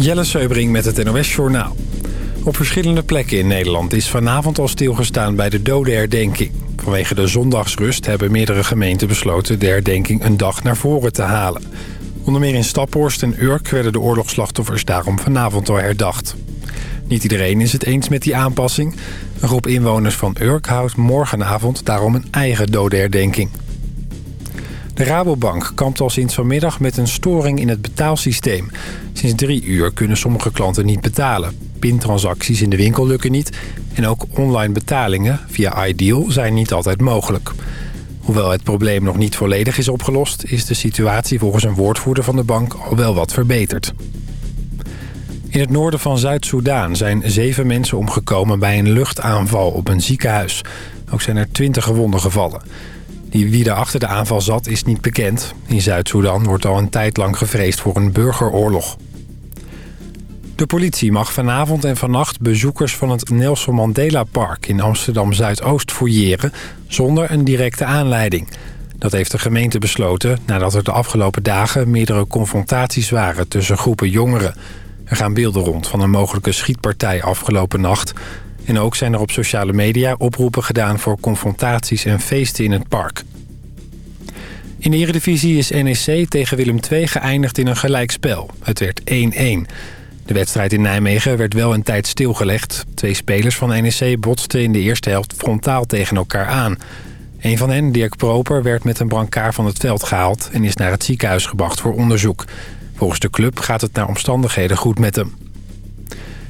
Jelle Seubring met het NOS Journaal. Op verschillende plekken in Nederland is vanavond al stilgestaan bij de dodenherdenking. Vanwege de zondagsrust hebben meerdere gemeenten besloten de herdenking een dag naar voren te halen. Onder meer in Staphorst en Urk werden de oorlogsslachtoffers daarom vanavond al herdacht. Niet iedereen is het eens met die aanpassing. Een groep inwoners van Urk houdt morgenavond daarom een eigen dodenherdenking. De Rabobank kampt al sinds vanmiddag met een storing in het betaalsysteem. Sinds drie uur kunnen sommige klanten niet betalen. Pintransacties in de winkel lukken niet. En ook online betalingen via Ideal zijn niet altijd mogelijk. Hoewel het probleem nog niet volledig is opgelost... is de situatie volgens een woordvoerder van de bank al wel wat verbeterd. In het noorden van Zuid-Soedan zijn zeven mensen omgekomen... bij een luchtaanval op een ziekenhuis. Ook zijn er twintig gewonden gevallen. Wie er achter de aanval zat is niet bekend. In Zuid-Soedan wordt al een tijd lang gevreesd voor een burgeroorlog. De politie mag vanavond en vannacht bezoekers van het Nelson Mandela Park in Amsterdam-Zuidoost fouilleren zonder een directe aanleiding. Dat heeft de gemeente besloten nadat er de afgelopen dagen meerdere confrontaties waren tussen groepen jongeren. Er gaan beelden rond van een mogelijke schietpartij afgelopen nacht. En ook zijn er op sociale media oproepen gedaan voor confrontaties en feesten in het park. In de Eredivisie is NEC tegen Willem II geëindigd in een gelijkspel. Het werd 1-1. De wedstrijd in Nijmegen werd wel een tijd stilgelegd. Twee spelers van NEC botsten in de eerste helft frontaal tegen elkaar aan. Een van hen, Dirk Proper, werd met een brancard van het veld gehaald... en is naar het ziekenhuis gebracht voor onderzoek. Volgens de club gaat het naar omstandigheden goed met hem.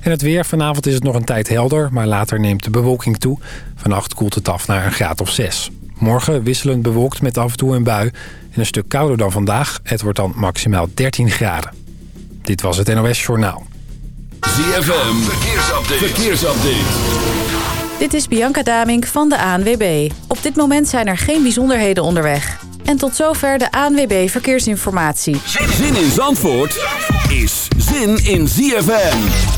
En het weer. Vanavond is het nog een tijd helder, maar later neemt de bewolking toe. Vannacht koelt het af naar een graad of 6. Morgen wisselend bewolkt met af en toe een bui. En een stuk kouder dan vandaag. Het wordt dan maximaal 13 graden. Dit was het NOS Journaal. ZFM. Verkeersupdate. Verkeersupdate. Dit is Bianca Damink van de ANWB. Op dit moment zijn er geen bijzonderheden onderweg. En tot zover de ANWB Verkeersinformatie. Zin in Zandvoort is zin in ZFM.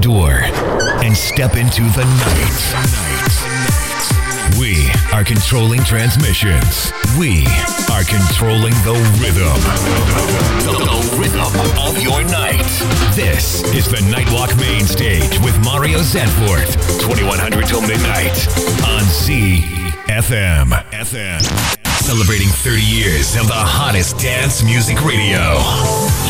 Door and step into the night. We are controlling transmissions. We are controlling the rhythm. The rhythm of your night. This is the Nightwalk Main Stage with Mario Zanfort. 2100 till midnight on CFM. FM. Celebrating 30 years of the hottest dance music radio.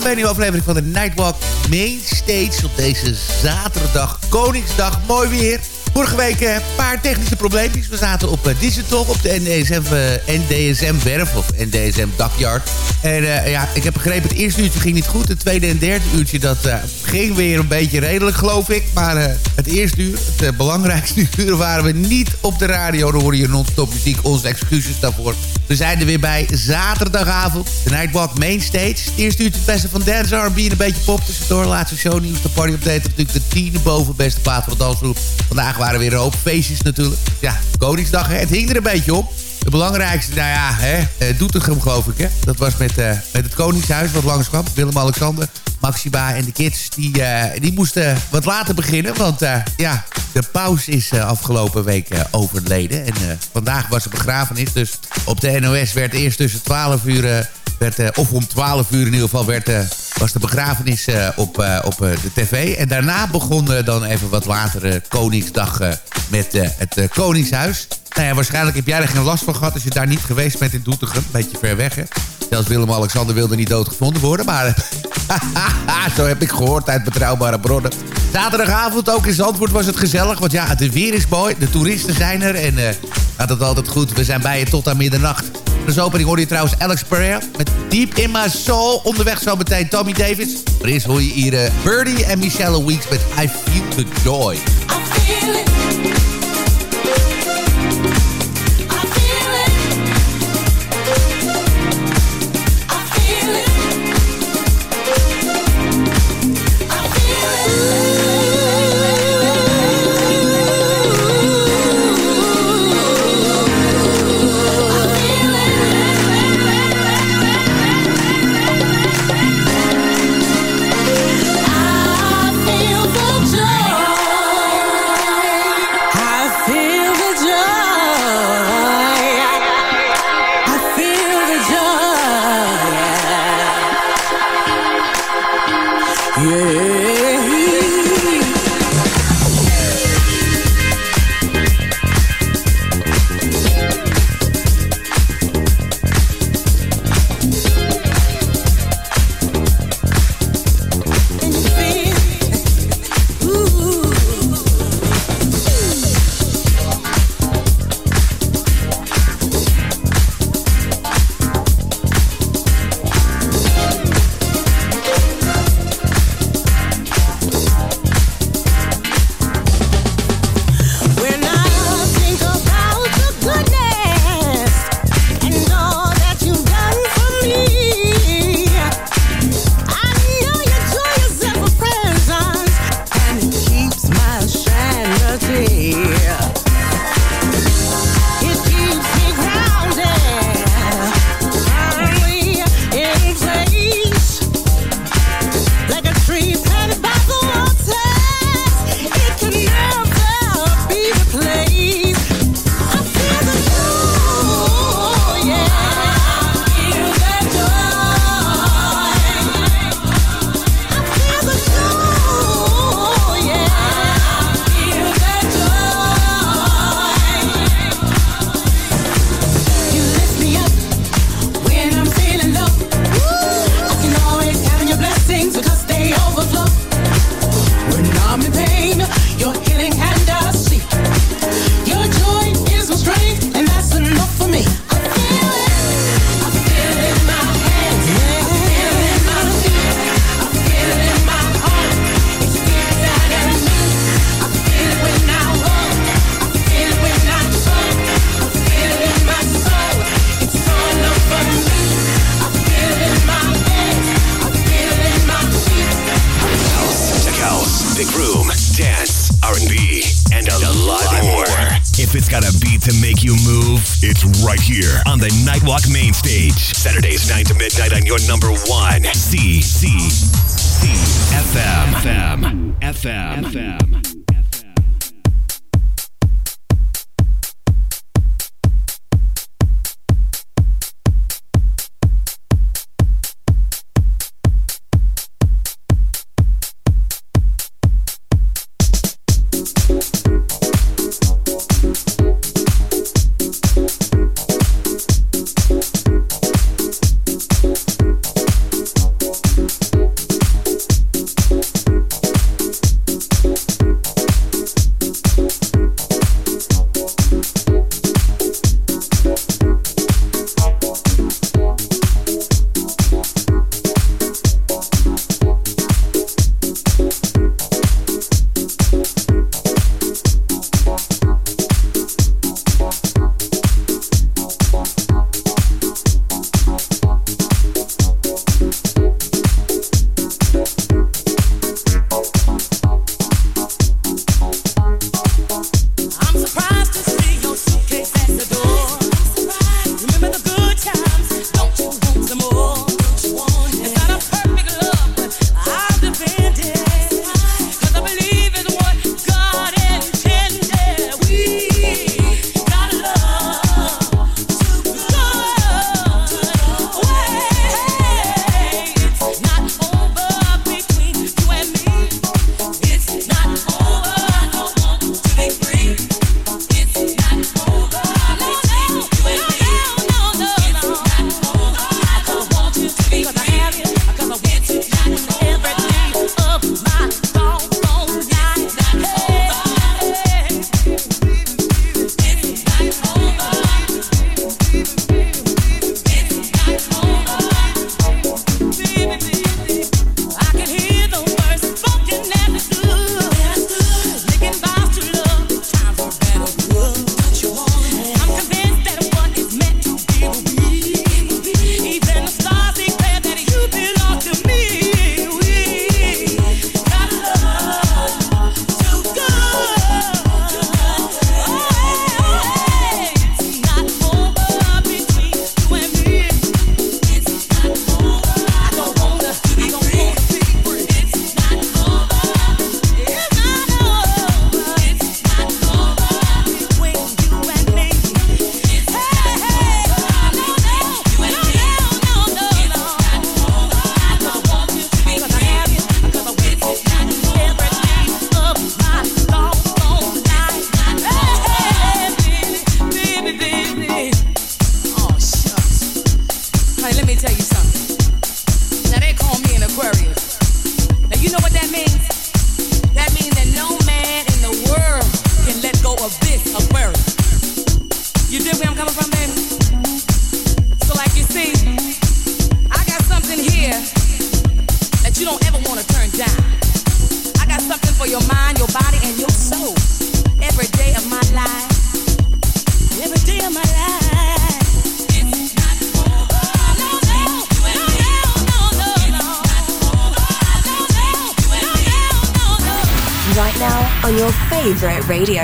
Welkom bij een nieuwe aflevering van de Nightwalk Main Stage op deze zaterdag, Koningsdag. Mooi weer. Vorige week een paar technische probleempjes. We zaten op uh, Digital, op de NDSM, uh, NDSM-werf of NDSM-dakyard. En uh, ja, ik heb begrepen, het eerste uurtje ging niet goed. Het tweede en derde uurtje, dat ging weer een beetje redelijk, geloof ik. Maar het eerste uur, het belangrijkste uur, waren we niet op de radio. Dan hoor je non-stop muziek, onze excuses daarvoor. We zijn er weer bij zaterdagavond. De Nightwalk Mainstage. Het eerste het beste van dance, R&B en een beetje pop tussendoor. Laatste shownieuws, de party update. Natuurlijk de tiende boven beste plaat van de dansgroep. Vandaag waren weer een hoop feestjes natuurlijk. Ja, Koningsdag, het hing er een beetje op. De belangrijkste, nou ja, hè, eh, Doetinchem geloof ik. Hè? Dat was met, uh, met het Koningshuis wat langskwam. Willem-Alexander, Maxima en de kids. Die, uh, die moesten wat later beginnen. Want ja, de paus is afgelopen week overleden. En vandaag was er begrafenis. Dus op de NOS werd eerst tussen 12 uur... Werd, of om 12 uur in ieder geval werd, was de begrafenis op, op de tv. En daarna begon dan even wat later Koningsdag met het Koningshuis. Nou ja, waarschijnlijk heb jij er geen last van gehad als je daar niet geweest bent in Doetinchem. Beetje ver weg, hè. Zelfs Willem-Alexander wilde niet doodgevonden worden, maar... zo heb ik gehoord uit betrouwbare bronnen. Zaterdagavond ook in Zandvoort was het gezellig, want ja, het weer is mooi. De toeristen zijn er en uh, gaat het altijd goed. We zijn bij je tot aan middernacht. Dus opening hoor je trouwens Alex Pereira met Deep in My Soul. Onderweg zo meteen Tommy Davis. Maar eerst hoor je hier uh, Birdie en Michelle Weeks met I Feel The Joy. I feel it.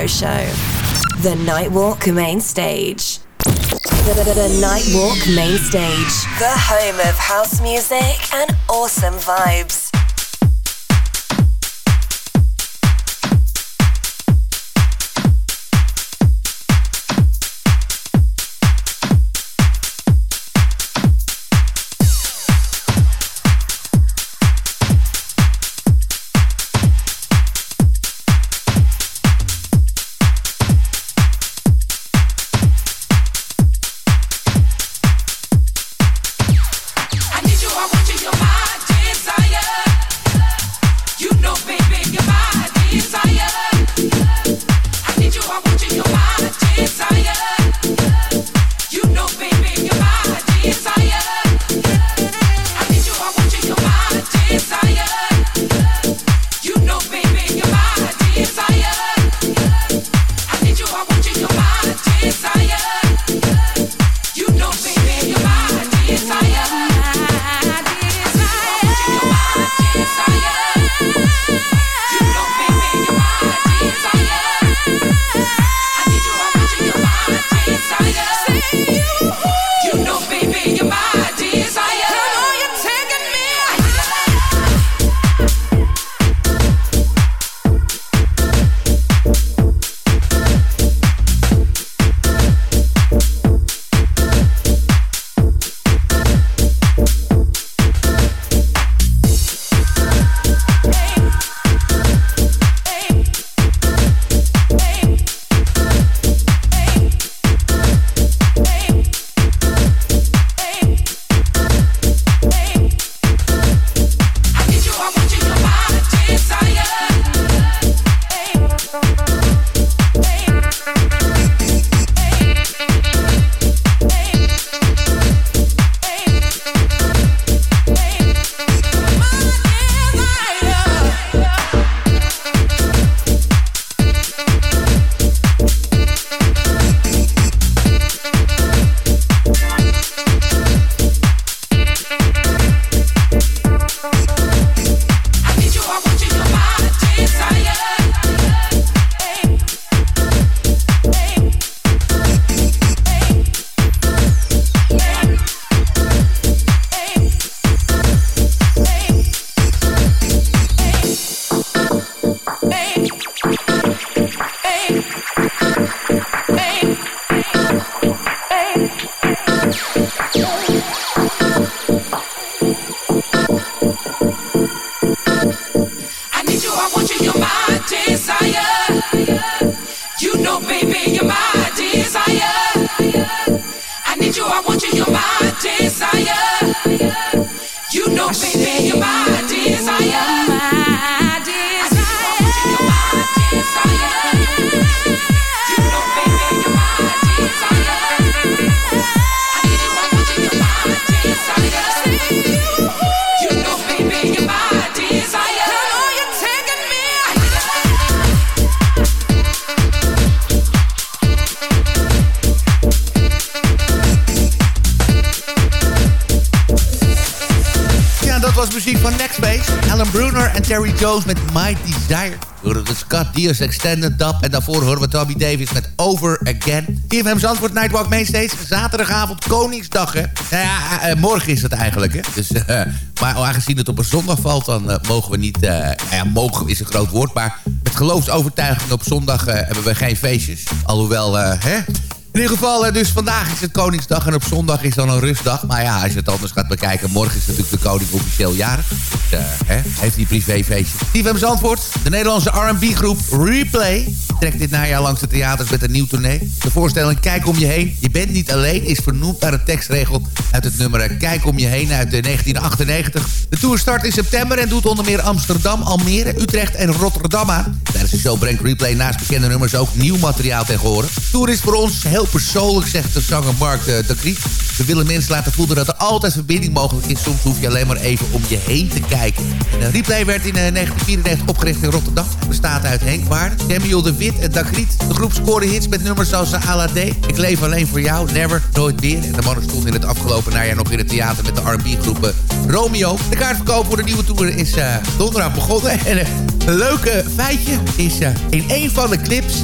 Show, The Nightwalk Main Stage. The, the, the Nightwalk Main Stage, the home of house music and awesome vibes. Extended Dub. En daarvoor horen we Tommy Davis met Over Again. TFM Zandvoort Nightwalk Mainstage. Zaterdagavond Koningsdag, hè. Nou ja, eh, morgen is het eigenlijk, hè. Dus, eh, maar aangezien het op een zondag valt, dan eh, mogen we niet... eh, nou ja, mogen is een groot woord, maar... met geloofsovertuiging op zondag eh, hebben we geen feestjes. Alhoewel, eh, hè... In ieder geval, eh, dus vandaag is het Koningsdag en op zondag is dan een rustdag. Maar ja, als je het anders gaat bekijken, morgen is natuurlijk de koning officieel jarig. Dus, eh, hè, heeft hij privéfeestje. TVM Zandvoort, de Nederlandse R&B-groep Replay... trekt dit najaar langs de theaters met een nieuw tournee. De voorstelling Kijk om je heen, je bent niet alleen... is vernoemd naar een tekstregel uit het nummer eh, Kijk om je heen uit de 1998. De tour start in september en doet onder meer Amsterdam, Almere, Utrecht en Rotterdam aan. Tijdens de show brengt Replay naast bekende nummers ook nieuw materiaal tegen horen. De tour is voor ons heel persoonlijk, zegt de zanger Mark de, de Kriek. We willen mensen laten voelen dat er altijd verbinding mogelijk is. Soms hoef je alleen maar even om je heen te kijken. En de replay werd in eh, 1994 opgericht in Rotterdam. Bestaat uit Henk Waarden, Samuel de Wit en Dagriet. De groep scoorde hits met nummers zoals Ala D. Ik leef alleen voor jou, Never, Nooit meer. En de mannen stonden in het afgelopen najaar nog in het theater met de R&B-groep Romeo. De kaartverkoop voor de nieuwe tour is donderdag begonnen. En een leuke feitje is in een van de clips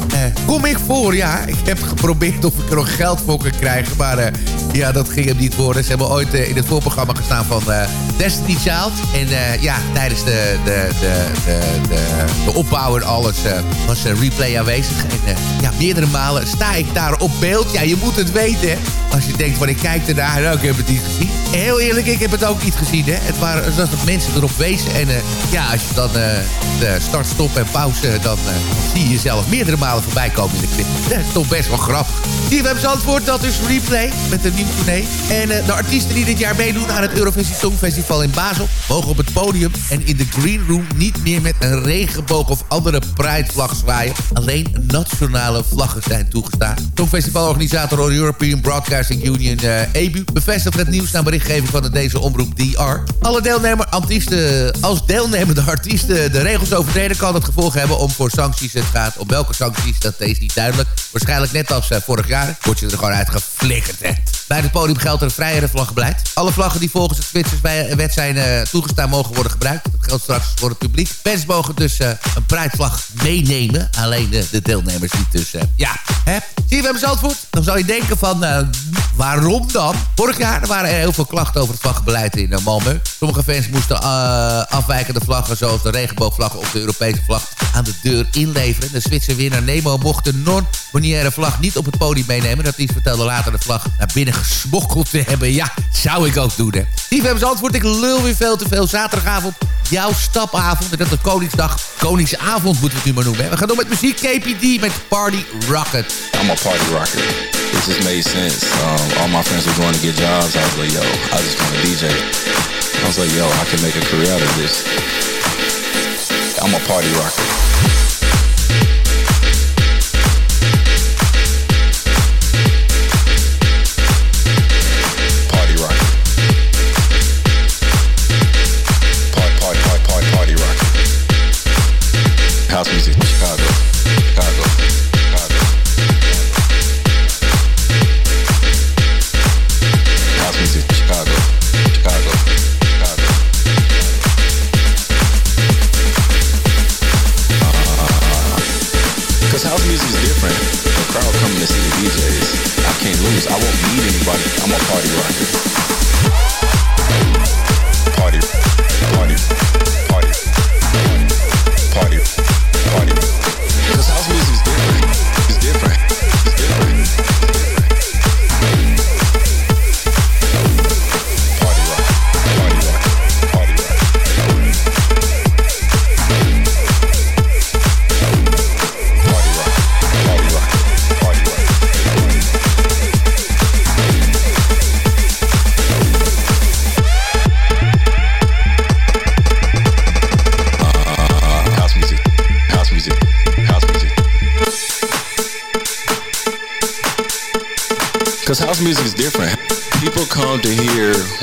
kom ik voor. Ja, ik heb geprobeerd of ik er nog geld voor kan krijgen. Maar ja, dat ging hem niet worden. Ze hebben ooit in het voorprogramma gestaan van Destiny Child. En ja, tijdens de, de, de, de, de, opbouw en alles was replay aanwezig. En ja, meerdere malen sta ik daar op beeld. Ja, je moet het weten. Als je denkt van ik kijk ernaar, nou, ik heb het niet gezien. En heel eerlijk, ik heb het ook niet gezien. Hè? Het waren was dat mensen erop wezen. En uh, ja, als je dan uh, de start, stop en pauze... dan uh, zie je jezelf meerdere malen voorbij komen in de clip. Dat is toch best wel grappig. Hebben antwoord, dat is Replay met een nieuwe tournee. En de artiesten die dit jaar meedoen aan het Eurovisie Songfestival in Basel... mogen op het podium en in de green room niet meer met een regenboog of andere pridevlag zwaaien. Alleen nationale vlaggen zijn toegestaan. Songfestivalorganisator European Broadcasting Union, EBU, bevestigt het nieuws naar berichtgeving van de deze omroep DR. Alle deelnemer artiesten, als deelnemende artiesten de regels overtreden... kan het gevolg hebben om voor sancties. Het gaat om welke sancties, dat is niet duidelijk. Waarschijnlijk net als uh, vorig jaar word je er gewoon uitgeflikkerd. Hè. Bij het podium geldt er een vrijere vlaggenbeleid. Alle vlaggen die volgens het Zwitsers wet zijn uh, toegestaan mogen worden gebruikt. Dat geldt straks voor het publiek. Fans mogen dus uh, een prijsvlag meenemen. Alleen de deelnemers niet. Dus ja, hè. Zie je hem Zandvoort? Dan zou je denken van, waarom dan? Vorig jaar waren er heel veel klachten over het vlaggenbeleid in Malmö. Sommige fans moesten afwijkende vlaggen zoals de regenboogvlag of de Europese vlag aan de deur inleveren. De Zwitser winnaar Nemo mocht de non-boniaire vlag niet op het podium meenemen. Dat iets vertelde later de vlag naar binnen gesmokkeld te hebben. Ja, zou ik ook doen hè. Liefhebbers antwoord, ik lul weer veel te veel. Zaterdagavond, jouw stapavond. En dat is Koningsdag. Koningsavond moeten we het nu maar noemen. Hè. We gaan door met muziek. KPD met Party Rocket. I'm a party rocker. It just made sense. Um, all my friends were going to get jobs. I was like, yo, I just want to DJ. I was like, yo, I can make a career out of this. I'm a party rocker.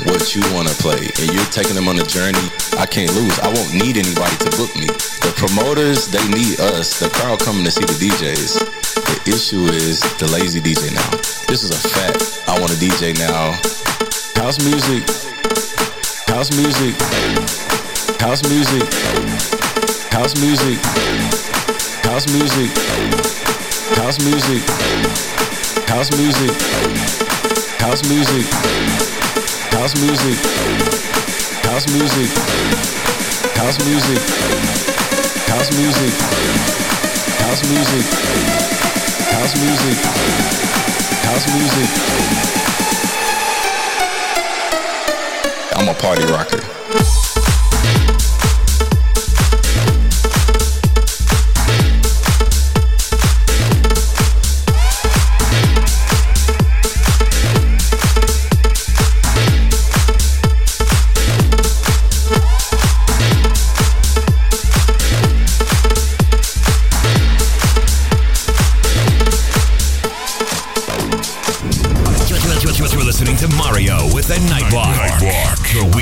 What you want to play, and you're taking them on a journey. I can't lose. I won't need anybody to book me. The promoters, they need us. The crowd coming to see the DJs. The issue is the lazy DJ now. This is a fact. I want a DJ now. House music, house music, house music, house music, house music, house music, house music, house music, house music, house music, house music, house music, house music, house music, house music. I'm a party rocker.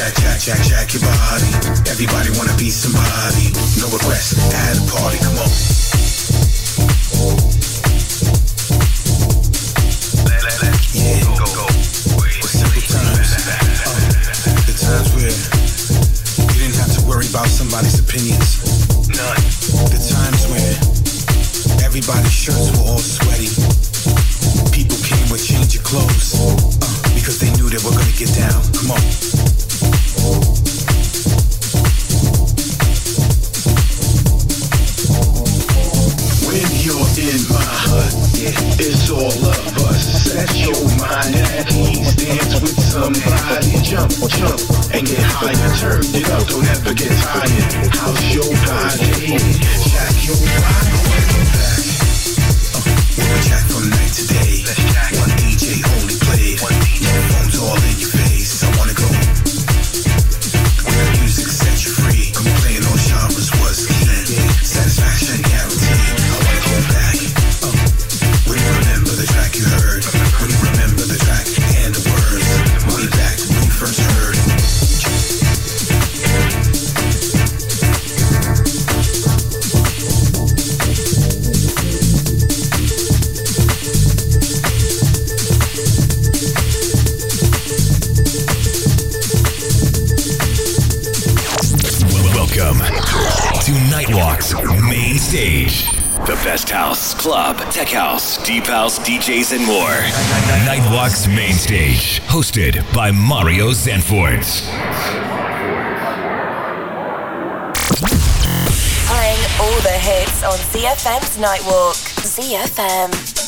Jack, Jack, Jack, Jack your body. Everybody wanna be somebody. No request at a party, come on. DJs, and more. Nightwalk's main stage, hosted by Mario Zanfort. Playing all the hits on ZFM's Nightwalk. ZFM.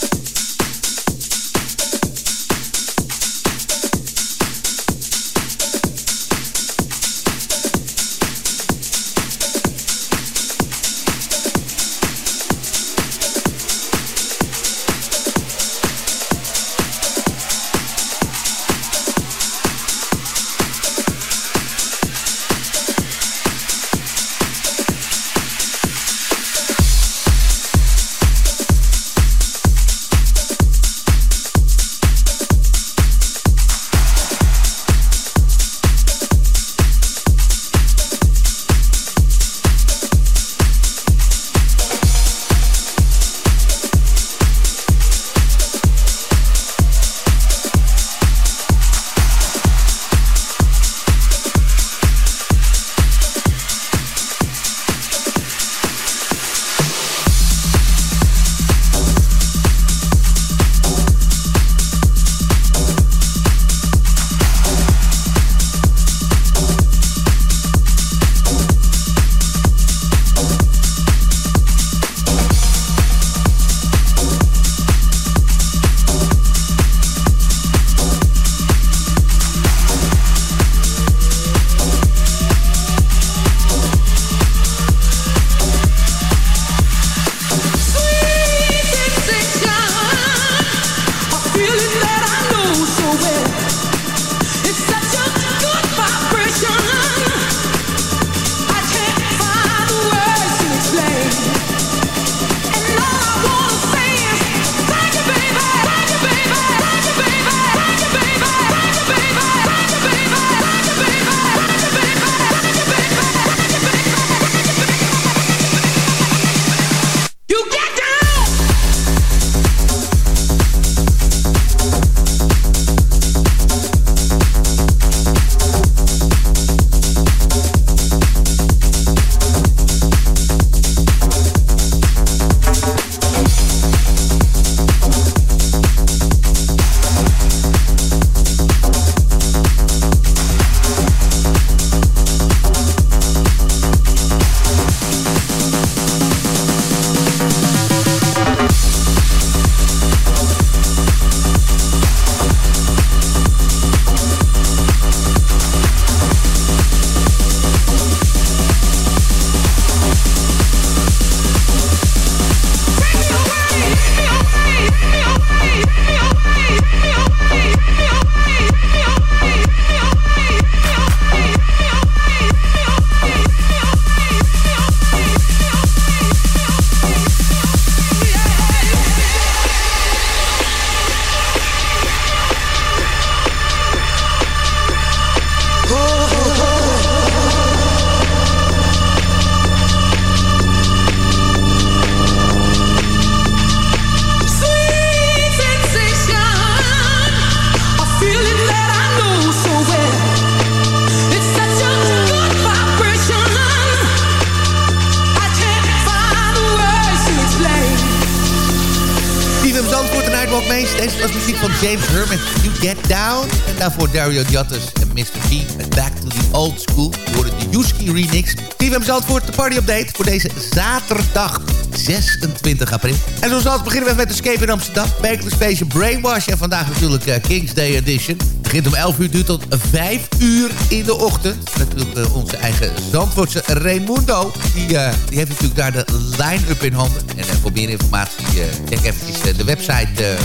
Dario Diattis en Mr. P met Back to the Old School. Hoorden de Yuski remix. TVM Zandvoort, de party update voor deze zaterdag 26 april. En zoals altijd beginnen we met Escape in Amsterdam. Wekelijks feestje Brainwash. En vandaag natuurlijk uh, King's Day Edition. Het begint om 11 uur, duurt tot 5 uur in de ochtend. Natuurlijk uh, onze eigen Zandvoortse Raimundo. Die, uh, die heeft natuurlijk daar de line-up in handen. En voor meer informatie check even de website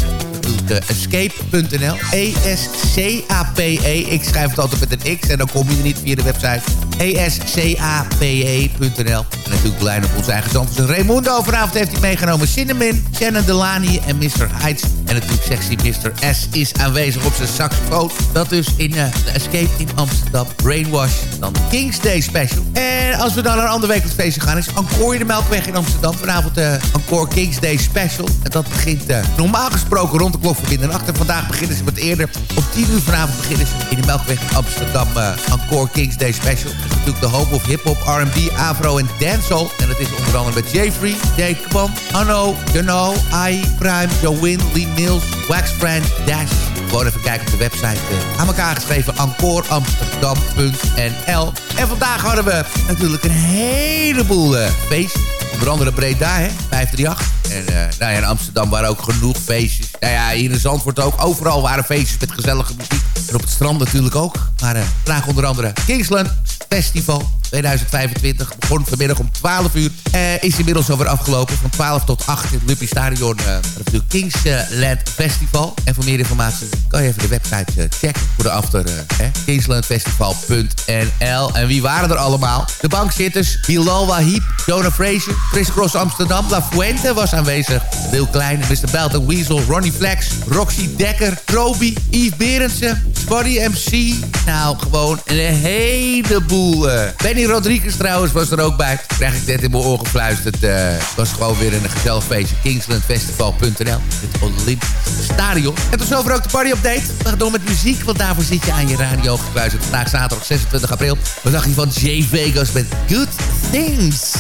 escape.nl. E-S-C-A-P-E. Ik schrijf het altijd met een X en dan kom je er niet via de website. E-S-C-A-P-E.nl. En natuurlijk lijn op onze eigen zand. Dus Raimundo vanavond heeft hij meegenomen Cinnamon, Shannon Delany en Mr. Heights. En natuurlijk sexy Mr. S is aanwezig op zijn saxofoon. Dat dus in uh, de Escape in Amsterdam. Brainwash. Dan King's Day Special. En als we dan naar een ander feestje gaan... is Encore de Melkweg in Amsterdam. Vanavond de uh, Encore King's Day Special. En dat begint uh, normaal gesproken rond de klok van middernacht. En vandaag beginnen ze wat eerder. Om 10 uur vanavond beginnen ze in de Melkweg in Amsterdam. Uh, Encore King's Day Special. Dat is natuurlijk de hoop of hip-hop, R&B, afro en dancehall. En dat is onder andere met Jeffrey, Jake Kwam, Anno, Juno, I, Prime, Jowin, Lee Mills, Wax Friend, Dash. Gewoon even kijken op de website. Uh, aan elkaar geschreven encoreamsterdam.nl En vandaag hadden we natuurlijk een heleboel uh, feesten. Onder andere Breda, hè? 538. En uh, nou ja, in Amsterdam waren ook genoeg feestjes. Nou ja, hier in Zandvoort ook. Overal waren feestjes met gezellige muziek. En op het strand natuurlijk ook. Maar vandaag onder andere Kingsland Festival 2025. Begon vanmiddag om 12 uur. Uh, is inmiddels alweer afgelopen. Van 12 tot 8 in het Luppie Stadion. Uh, natuurlijk Kingsland Festival. En voor meer informatie kan je even de website checken. Voor de after. Kingslandfestival.nl En wie waren er allemaal? De bankzitters. Bilal Wahib. Jonah Fraser. Chris Cross Amsterdam. La Fuente was aanwezig. Wil Klein. Mr. Belton Weasel. Ronnie Flex. Roxy Dekker. Troby. Yves Berendsen. Body MC. Nou, gewoon een heleboel. Uh, Benny Rodriguez trouwens was er ook bij. Krijg ik net in mijn oor gefluisterd. Uh, was gewoon weer een gezellig feestje. Kingslandfestival.nl Het Olympisch Stadion. En tot zover ook de party update. We gaan door met muziek, want daarvoor zit je aan je radio gekluisterd. Vandaag zaterdag 26 april. Wat dacht je van Jay Vegas met Good Things?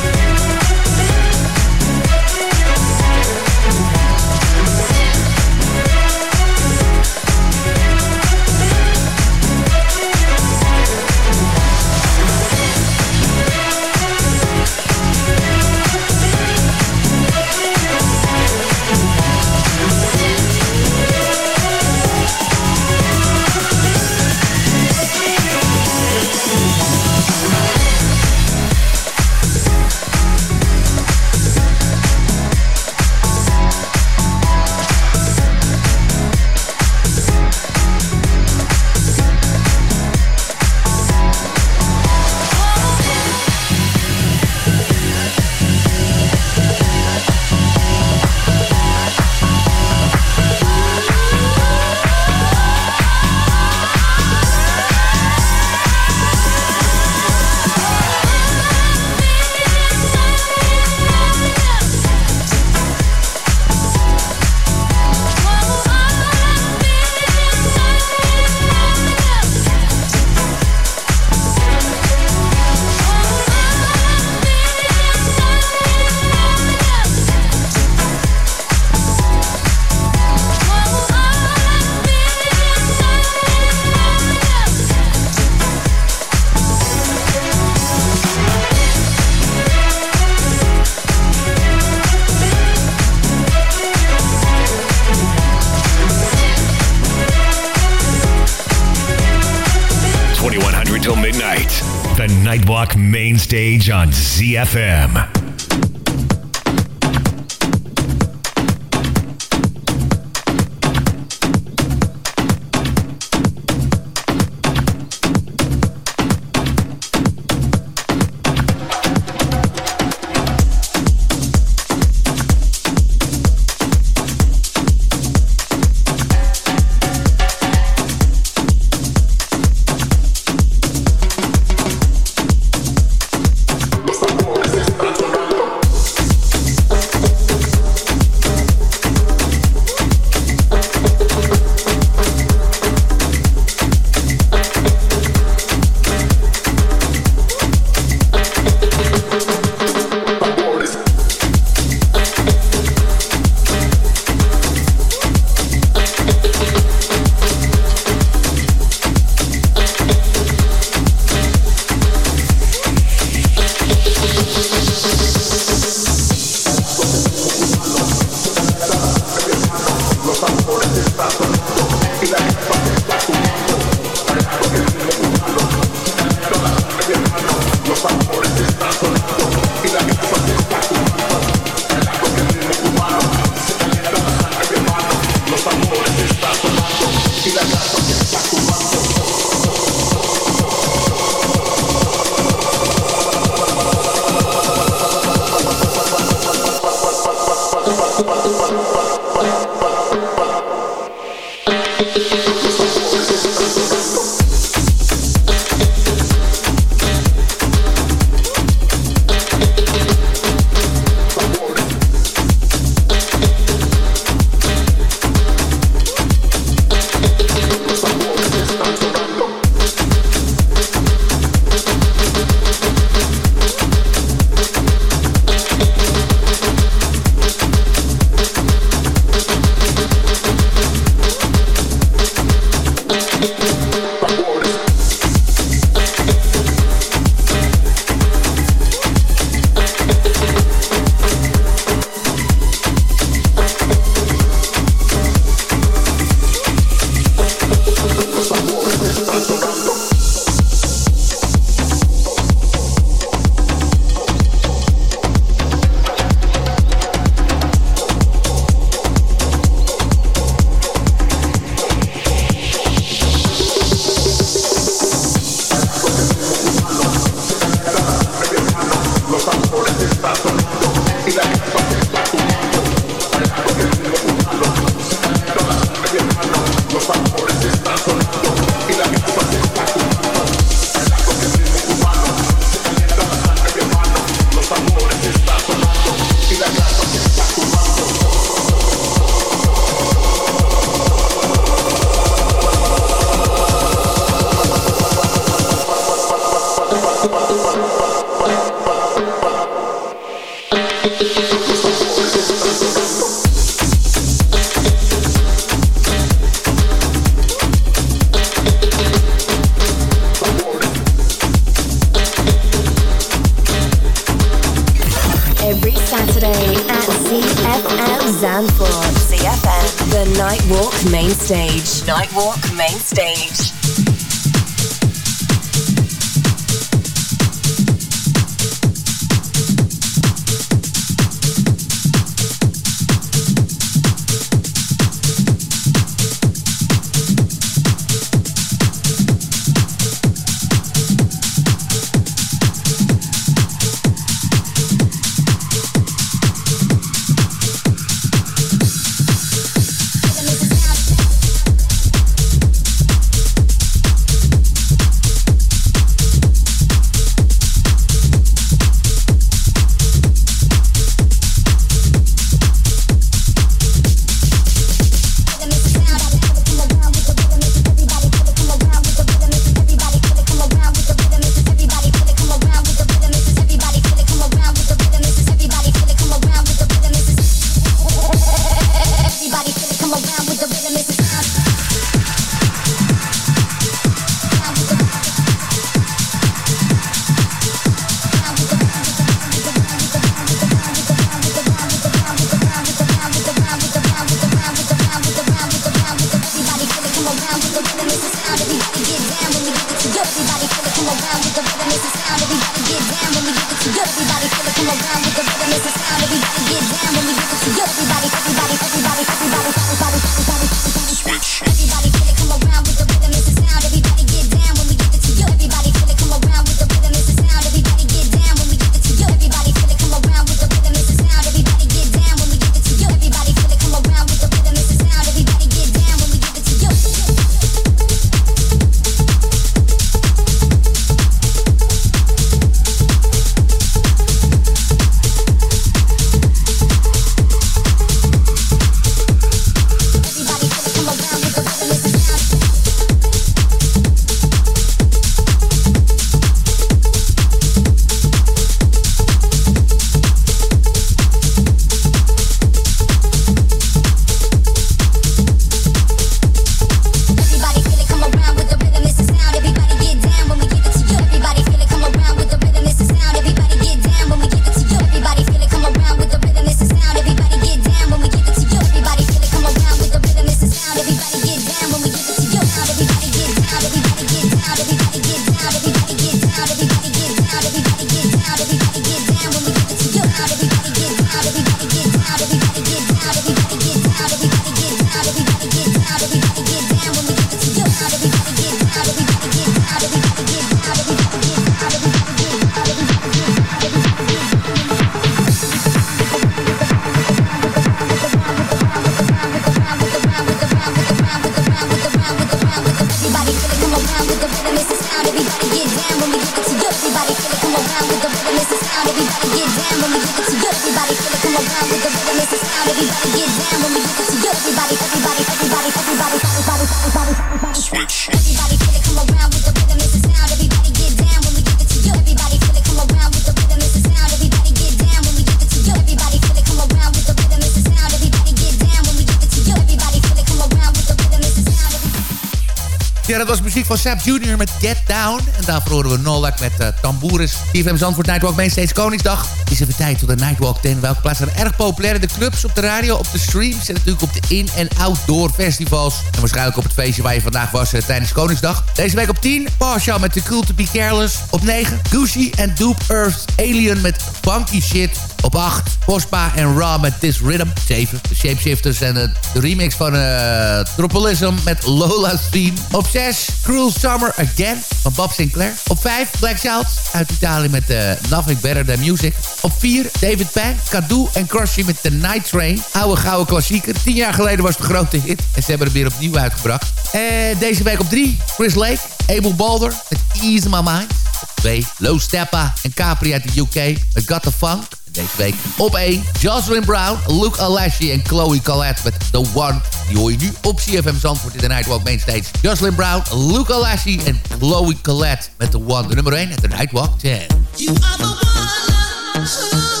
Sap Junior met Get Down. En daarvoor horen we Nolak met uh, tamboeris. TFM Zandvoort Nightwalk Mainstage Koningsdag. Het is even tijd voor de Nightwalk 10. Welke plaatsen zijn erg populair in de clubs, op de radio, op de streams... en natuurlijk op de in- en outdoor festivals. En waarschijnlijk op het feestje waar je vandaag was uh, tijdens Koningsdag. Deze week op 10, Partial met The Cool To Be Careless. Op 9, Gucci en Dupe Earth Alien met Funky Shit. Op 8, Pospa en Raw met This Rhythm. 7, de Shapeshifters en uh, de remix van uh, Tropolism met Lola's Theme. Op 6, Cruel Summer Again van Bob Sinclair. Op 5, Black Shout uit Italië met uh, Nothing Better Than Music. Op 4, David Pang, Kadu en Crosby met The Night Train. Oude gouden klassieker. 10 jaar geleden was de grote hit. En ze hebben hem weer opnieuw uitgebracht. En deze week op 3, Chris Lake, Abel Balder met Ease My Mind. Op 2, Low Steppa en Capri uit de UK met Got The Funk. Deze week op 1. Jocelyn Brown, Luke Alashi en Chloe Collette met The One. Die hoor je nu op CFM Zandvoort in de Nightwalk Mainstage. Jocelyn Brown, Luke Alashi en Chloe Collette met The One. De nummer 1 uit de Nightwalk 10. You are the one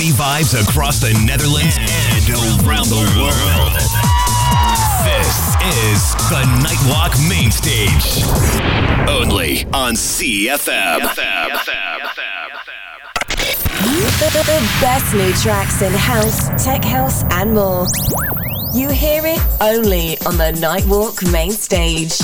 party vibes across the Netherlands and around the world. This is the Nightwalk Main Stage. Only on CFM. The, best new tracks in house, tech house, and more. You hear it only on the Nightwalk main stage.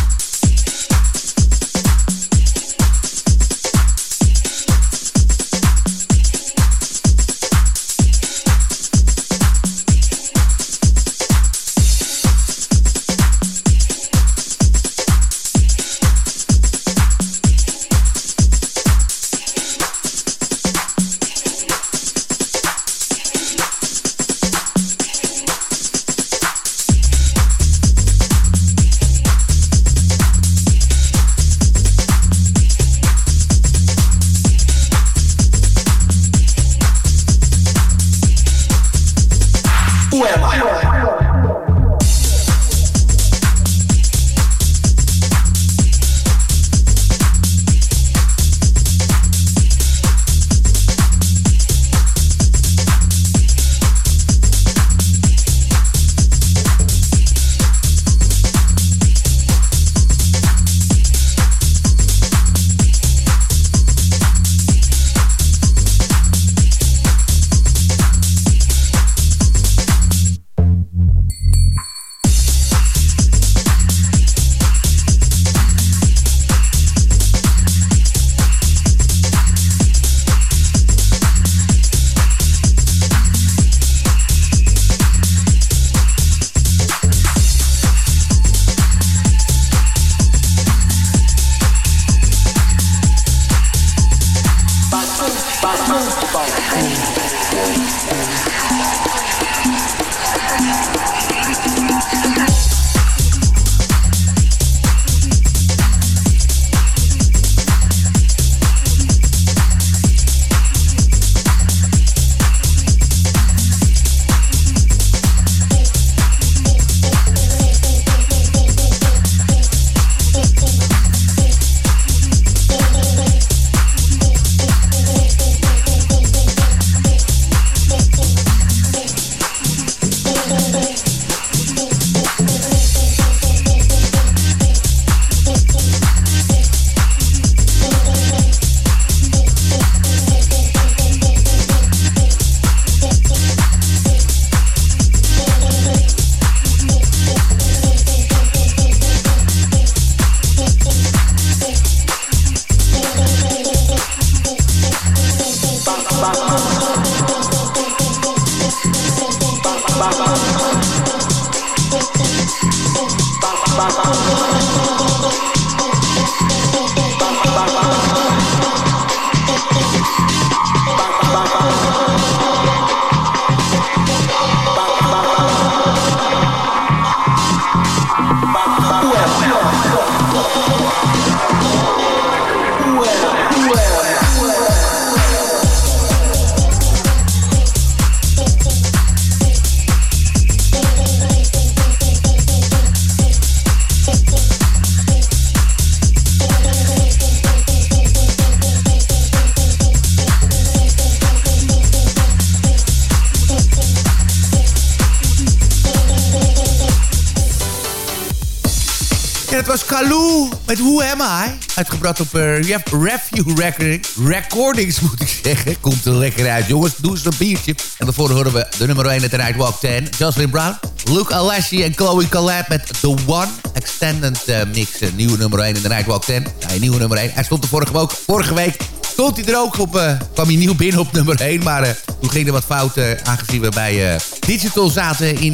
Am I? Uitgebracht op uh, Review Recording. Recordings moet ik zeggen. Komt er lekker uit, jongens. Doe eens een biertje. En daarvoor horen we de nummer 1 uit de Nightwalk 10. Jocelyn Brown. Luke Alessi en Chloe Collab met The One. Extended uh, mix. Nieuwe nummer 1 in de Nightwalk 10. Nee, nieuwe nummer 1. Hij stond er vorige, ook, vorige week stond hij er ook op, uh, kwam hij nieuw binnen op nummer 1. Maar toen ging er wat fout, uh, aangezien we bij Digital zaten in,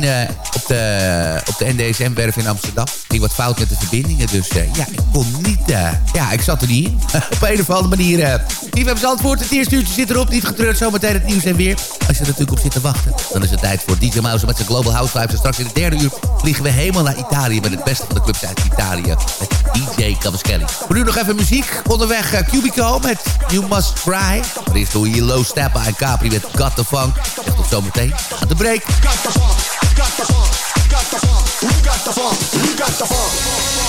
op, de, op de NDSM-werf in Amsterdam. Ging wat fout met de verbindingen, dus ja, ik kon niet... ja, ik zat er niet in. op een of andere manier. Uh, Lief hebben ze antwoord. Het eerste uurtje zit erop. Niet getreurd, zometeen het nieuws en weer. Als je er natuurlijk op zit te wachten, dan is het tijd voor DJ Mouse met zijn Global House Vibes. En straks in het derde uur vliegen we helemaal naar Italië... met het beste van de clubs uit Italië. Met DJ Cavaschelli. Voor nu nog even muziek. Onderweg Cubico met You Must Cry. Maar eerst je Low Steppa en Capri met Got The Funk. Echt tot zometeen aan de break. We got the funk,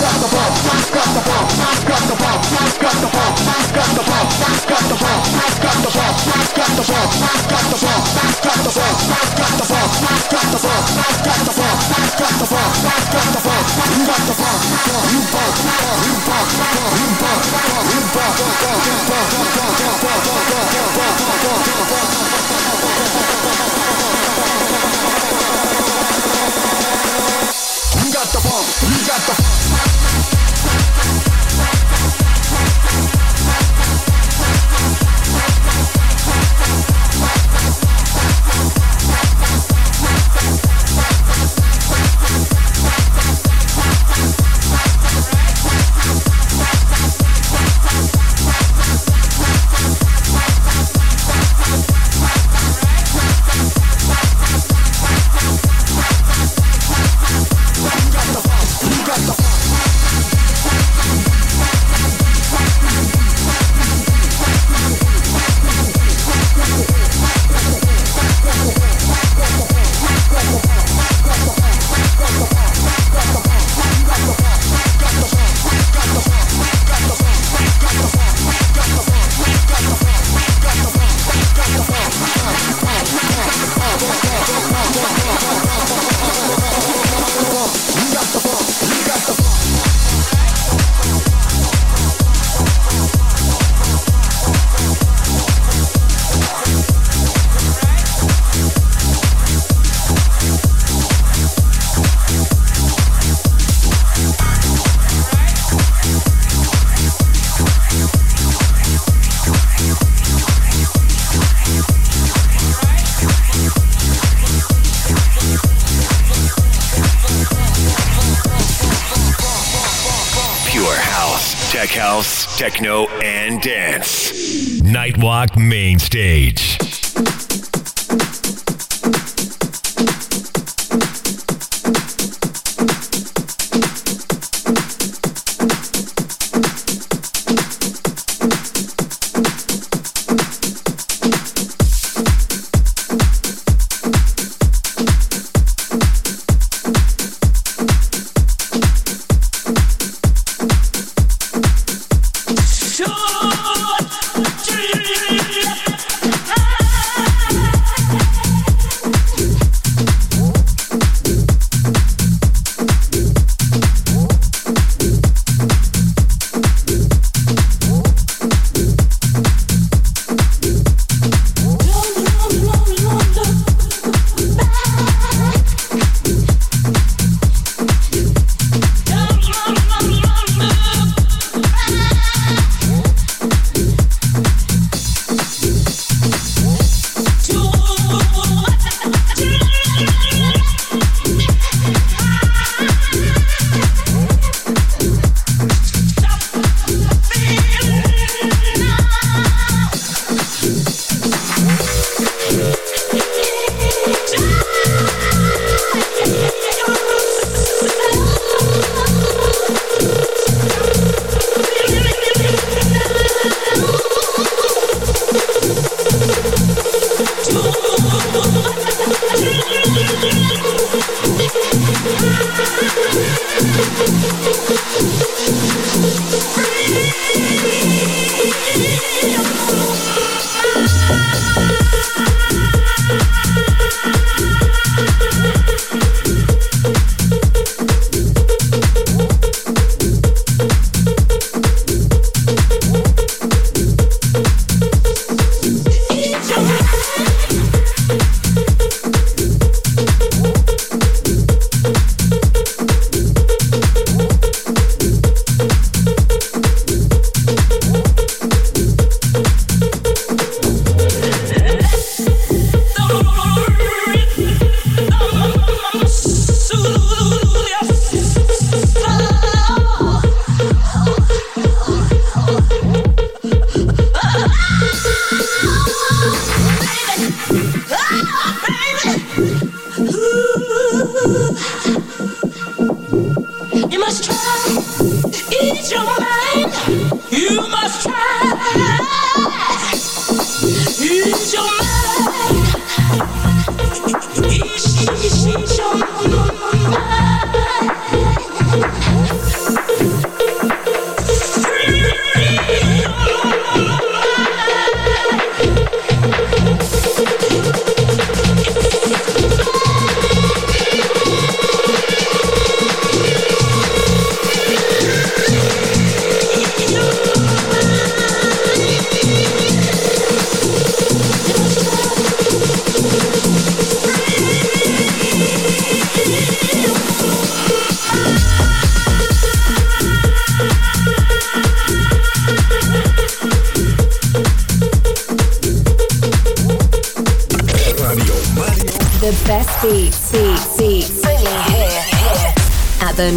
Cut the ball, cut the ball, cut the ball. got the funk, you got the funk. techno, and dance. Nightwalk Main Stage.